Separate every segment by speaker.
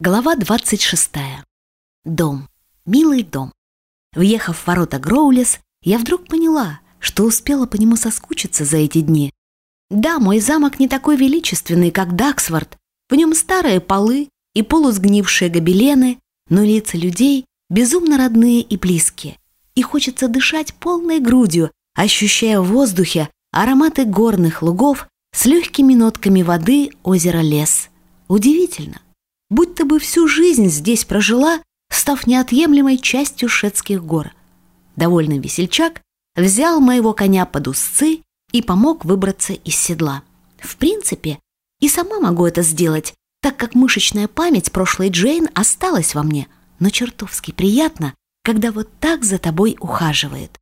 Speaker 1: Глава 26. Дом. Милый дом. Въехав в ворота Гроулес, я вдруг поняла, что успела по нему соскучиться за эти дни. Да, мой замок не такой величественный, как Даксворт. В нем старые полы и полусгнившие гобелены, но лица людей безумно родные и близкие. И хочется дышать полной грудью, ощущая в воздухе ароматы горных лугов с легкими нотками воды озера Лес. Удивительно будто бы всю жизнь здесь прожила, став неотъемлемой частью шетских гор. Довольный весельчак взял моего коня под узцы и помог выбраться из седла. В принципе, и сама могу это сделать, так как мышечная память прошлой Джейн осталась во мне, но чертовски приятно, когда вот так за тобой ухаживает.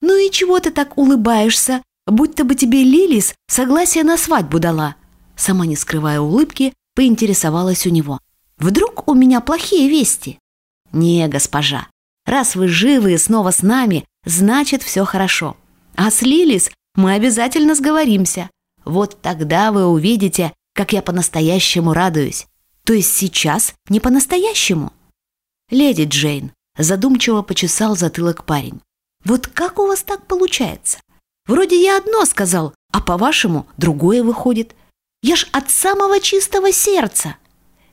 Speaker 1: «Ну и чего ты так улыбаешься, будто бы тебе Лилис согласие на свадьбу дала?» Сама не скрывая улыбки, поинтересовалась у него. «Вдруг у меня плохие вести?» «Не, госпожа, раз вы живы и снова с нами, значит, все хорошо. А с Лилис мы обязательно сговоримся. Вот тогда вы увидите, как я по-настоящему радуюсь. То есть сейчас не по-настоящему?» «Леди Джейн», задумчиво почесал затылок парень. «Вот как у вас так получается? Вроде я одно сказал, а по-вашему другое выходит. Я ж от самого чистого сердца.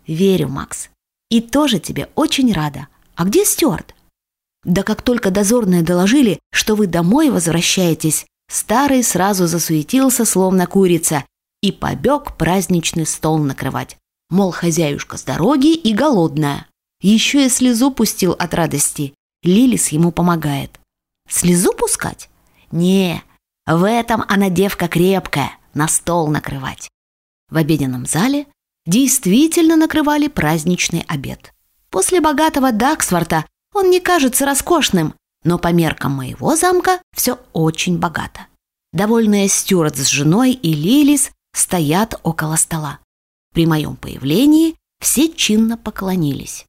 Speaker 1: Верю, Макс. И тоже тебе очень рада. А где Стюарт? Да как только дозорные доложили, что вы домой возвращаетесь, старый сразу засуетился, словно курица, и побег праздничный стол накрывать. Мол, хозяюшка с дороги и голодная. Еще и слезу пустил от радости. Лилис ему помогает. Слезу пускать? Не, в этом она девка крепкая, на стол накрывать. В обеденном зале действительно накрывали праздничный обед. После богатого Даксворта он не кажется роскошным, но по меркам моего замка все очень богато. Довольные Стюарт с женой и Лилис стоят около стола. При моем появлении все чинно поклонились.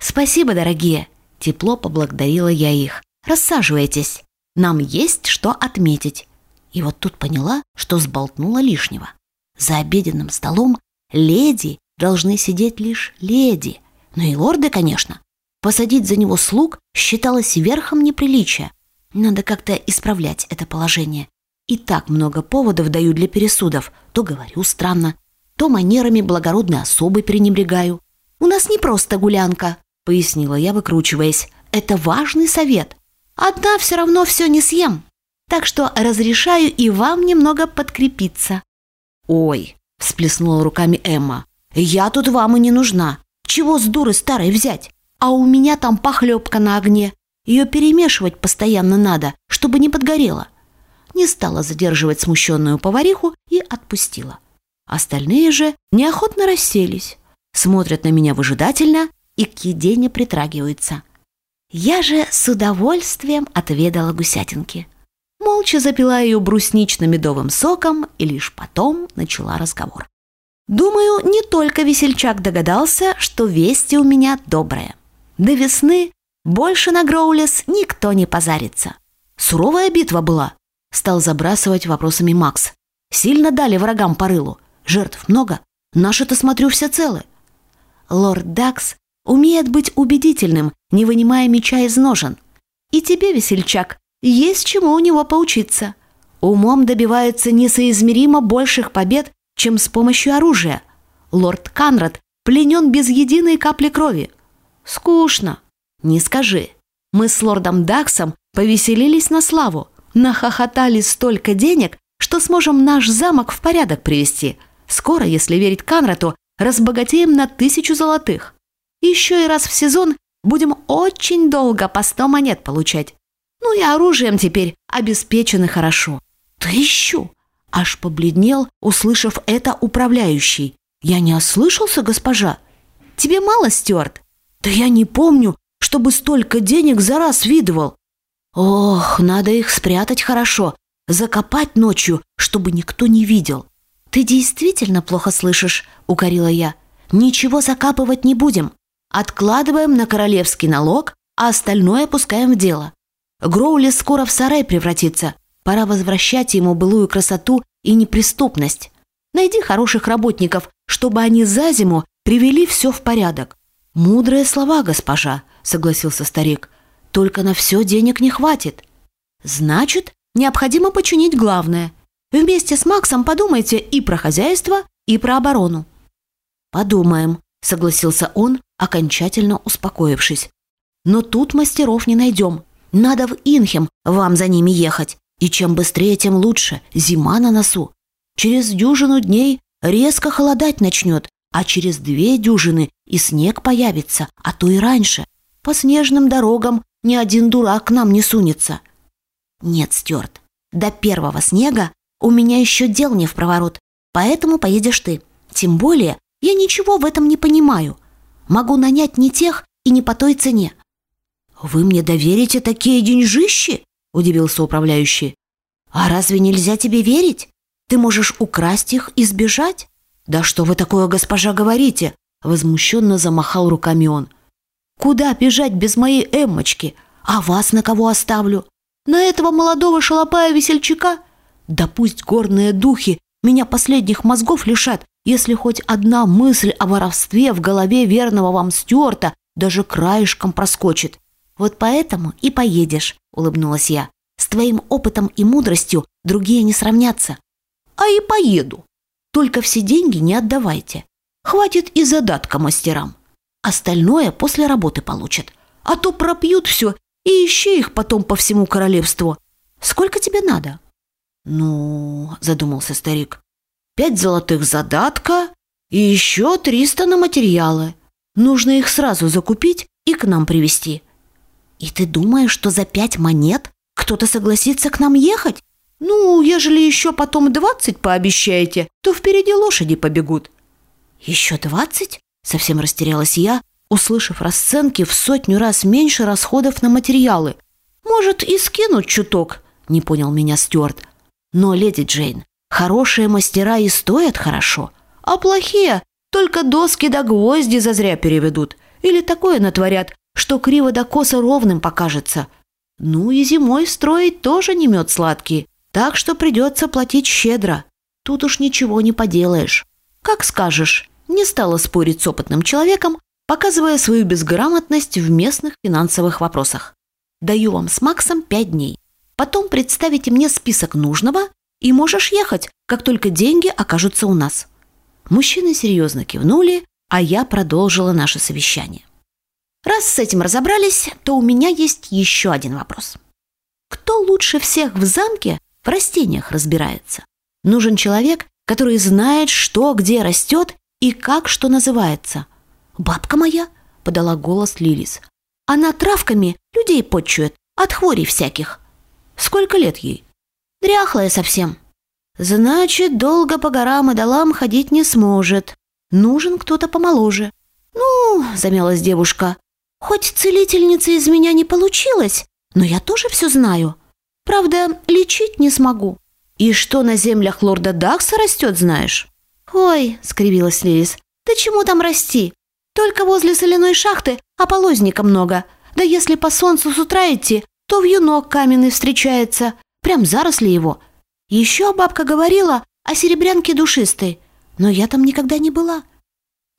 Speaker 1: «Спасибо, дорогие!» – тепло поблагодарила я их. «Рассаживайтесь, нам есть что отметить». И вот тут поняла, что сболтнула лишнего. За обеденным столом леди должны сидеть лишь леди. Ну и лорды, конечно. Посадить за него слуг считалось верхом неприличия. Надо как-то исправлять это положение. И так много поводов даю для пересудов. То говорю странно, то манерами благородной особы пренебрегаю. «У нас не просто гулянка», — пояснила я, выкручиваясь. «Это важный совет. Одна все равно все не съем. Так что разрешаю и вам немного подкрепиться. «Ой!» – всплеснула руками Эмма. «Я тут вам и не нужна. Чего с дуры старой взять? А у меня там похлебка на огне. Ее перемешивать постоянно надо, чтобы не подгорело». Не стала задерживать смущенную повариху и отпустила. Остальные же неохотно расселись, смотрят на меня выжидательно и к еде не притрагиваются. Я же с удовольствием отведала гусятинки молча запила ее бруснично-медовым соком и лишь потом начала разговор. Думаю, не только весельчак догадался, что вести у меня добрые. До весны больше на Гроулес никто не позарится. Суровая битва была, стал забрасывать вопросами Макс. Сильно дали врагам по рылу. Жертв много. Наши-то, смотрю, все целы. Лорд Дакс умеет быть убедительным, не вынимая меча из ножен. И тебе, весельчак, есть чему у него поучиться. Умом добивается несоизмеримо больших побед, чем с помощью оружия. Лорд Канрад пленен без единой капли крови. Скучно. Не скажи. Мы с лордом Даксом повеселились на славу, нахохотали столько денег, что сможем наш замок в порядок привести. Скоро, если верить Канрату, разбогатеем на тысячу золотых. Еще и раз в сезон будем очень долго по сто монет получать. Ну и оружием теперь обеспечены хорошо. Ты еще! Аж побледнел, услышав это управляющий. Я не ослышался, госпожа? Тебе мало, Стюарт? Да я не помню, чтобы столько денег за раз видывал. Ох, надо их спрятать хорошо, закопать ночью, чтобы никто не видел. Ты действительно плохо слышишь, укорила я. Ничего закапывать не будем. Откладываем на королевский налог, а остальное пускаем в дело. Гроули скоро в сарай превратится. Пора возвращать ему былую красоту и неприступность. Найди хороших работников, чтобы они за зиму привели все в порядок. «Мудрые слова, госпожа», — согласился старик. «Только на все денег не хватит». «Значит, необходимо починить главное. Вместе с Максом подумайте и про хозяйство, и про оборону». «Подумаем», — согласился он, окончательно успокоившись. «Но тут мастеров не найдем. Надо в Инхем вам за ними ехать. И чем быстрее, тем лучше. Зима на носу. Через дюжину дней резко холодать начнет, а через две дюжины и снег появится, а то и раньше. По снежным дорогам ни один дурак к нам не сунется. Нет, Стюарт, до первого снега у меня еще дел не в проворот, поэтому поедешь ты. Тем более я ничего в этом не понимаю. Могу нанять не тех и не по той цене. Вы мне доверите такие деньжищи? Удивился управляющий. А разве нельзя тебе верить? Ты можешь украсть их и сбежать? Да что вы такое, госпожа, говорите? Возмущенно замахал руками он. Куда бежать без моей Эммочки? А вас на кого оставлю? На этого молодого шалопая-весельчака? Да пусть горные духи меня последних мозгов лишат, если хоть одна мысль о воровстве в голове верного вам Стюарта даже краешком проскочит. Вот поэтому и поедешь, улыбнулась я. С твоим опытом и мудростью другие не сравнятся. А и поеду. Только все деньги не отдавайте. Хватит и задатка мастерам. Остальное после работы получат. А то пропьют все и ищи их потом по всему королевству. Сколько тебе надо?» «Ну...» – задумался старик. «Пять золотых задатка и еще триста на материалы. Нужно их сразу закупить и к нам привезти». «И ты думаешь, что за пять монет кто-то согласится к нам ехать?» «Ну, ежели еще потом двадцать пообещаете, то впереди лошади побегут». «Еще двадцать?» – совсем растерялась я, услышав расценки в сотню раз меньше расходов на материалы. «Может, и скинуть чуток?» – не понял меня Стюарт. «Но, леди Джейн, хорошие мастера и стоят хорошо, а плохие только доски да гвозди зазря переведут или такое натворят, что криво да косо ровным покажется. Ну и зимой строить тоже не мед сладкий, так что придется платить щедро. Тут уж ничего не поделаешь. Как скажешь». Не стала спорить с опытным человеком, показывая свою безграмотность в местных финансовых вопросах. Даю вам с Максом пять дней. Потом представите мне список нужного, и можешь ехать, как только деньги окажутся у нас». Мужчины серьезно кивнули, а я продолжила наше совещание. Раз с этим разобрались, то у меня есть еще один вопрос. Кто лучше всех в замке в растениях разбирается? Нужен человек, который знает, что где растет и как что называется – «Бабка моя!» — подала голос Лилис. «Она травками людей почует, от хворей всяких». «Сколько лет ей?» «Дряхлая совсем». «Значит, долго по горам и долам ходить не сможет. Нужен кто-то помоложе». «Ну, — замялась девушка, — хоть целительница из меня не получилась, но я тоже все знаю. Правда, лечить не смогу». «И что на землях лорда Дакса растет, знаешь?» «Ой», — скривилась Лилис, — «да чему там расти? Только возле соляной шахты ополозника много. Да если по солнцу с утра идти, то в юнок каменный встречается. Прям заросли его. Еще бабка говорила о серебрянке душистой, но я там никогда не была.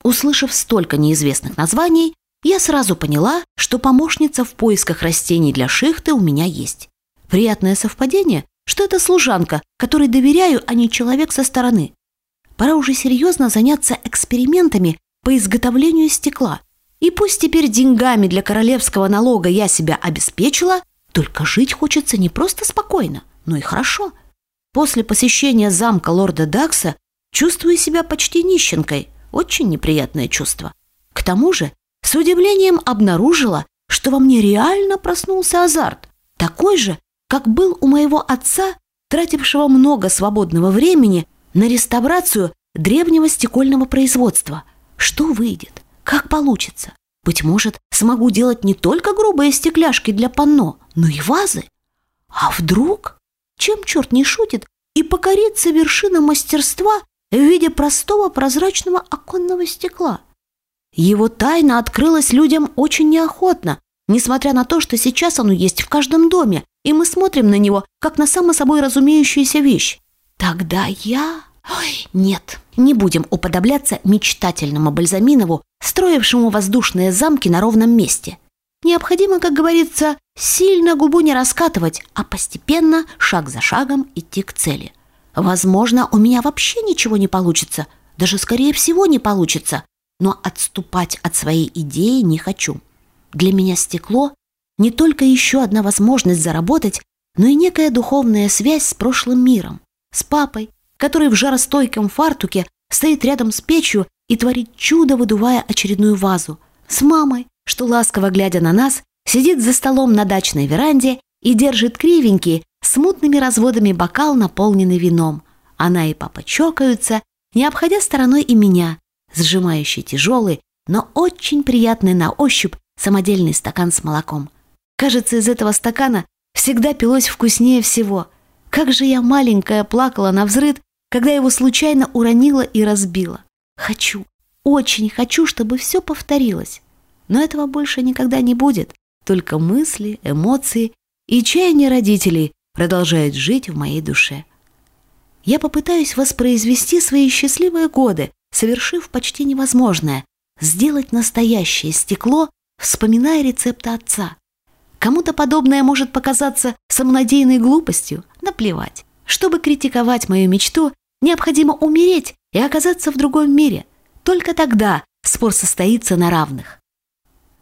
Speaker 1: Услышав столько неизвестных названий, я сразу поняла, что помощница в поисках растений для шихты у меня есть. Приятное совпадение, что это служанка, которой доверяю, а не человек со стороны. Пора уже серьезно заняться экспериментами по изготовлению стекла. И пусть теперь деньгами для королевского налога я себя обеспечила, только жить хочется не просто спокойно, но и хорошо. После посещения замка лорда Дакса чувствую себя почти нищенкой. Очень неприятное чувство. К тому же, с удивлением обнаружила, что во мне реально проснулся азарт. Такой же, как был у моего отца, тратившего много свободного времени на реставрацию древнего стекольного производства – что выйдет? Как получится? Быть может, смогу делать не только грубые стекляшки для панно, но и вазы? А вдруг? Чем черт не шутит и покорится вершина мастерства в виде простого прозрачного оконного стекла? Его тайна открылась людям очень неохотно, несмотря на то, что сейчас оно есть в каждом доме, и мы смотрим на него, как на само собой разумеющуюся вещь. Тогда я Ой, нет, не будем уподобляться мечтательному Бальзаминову, строившему воздушные замки на ровном месте. Необходимо, как говорится, сильно губу не раскатывать, а постепенно, шаг за шагом идти к цели. Возможно, у меня вообще ничего не получится, даже скорее всего не получится, но отступать от своей идеи не хочу. Для меня стекло не только еще одна возможность заработать, но и некая духовная связь с прошлым миром, с папой, который в жаростойком фартуке стоит рядом с печью и творит чудо, выдувая очередную вазу, с мамой, что, ласково глядя на нас, сидит за столом на дачной веранде и держит кривенький, с мутными разводами бокал, наполненный вином. Она и папа чокаются, не обходя стороной и меня, сжимающий тяжелый, но очень приятный на ощупь самодельный стакан с молоком. Кажется, из этого стакана всегда пилось вкуснее всего. Как же я маленькая плакала на взрыд, когда его случайно уронила и разбила. Хочу, очень хочу, чтобы все повторилось. Но этого больше никогда не будет. Только мысли, эмоции и чаяние родителей продолжают жить в моей душе. Я попытаюсь воспроизвести свои счастливые годы, совершив почти невозможное – сделать настоящее стекло, вспоминая рецепты отца. Кому-то подобное может показаться самонадеянной глупостью, наплевать. Чтобы критиковать мою мечту, необходимо умереть и оказаться в другом мире. Только тогда спор состоится на равных.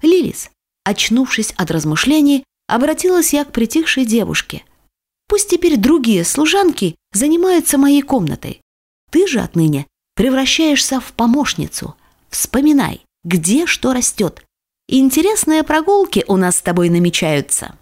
Speaker 1: Лилис, очнувшись от размышлений, обратилась я к притихшей девушке. «Пусть теперь другие служанки занимаются моей комнатой. Ты же отныне превращаешься в помощницу. Вспоминай, где что растет. Интересные прогулки у нас с тобой намечаются».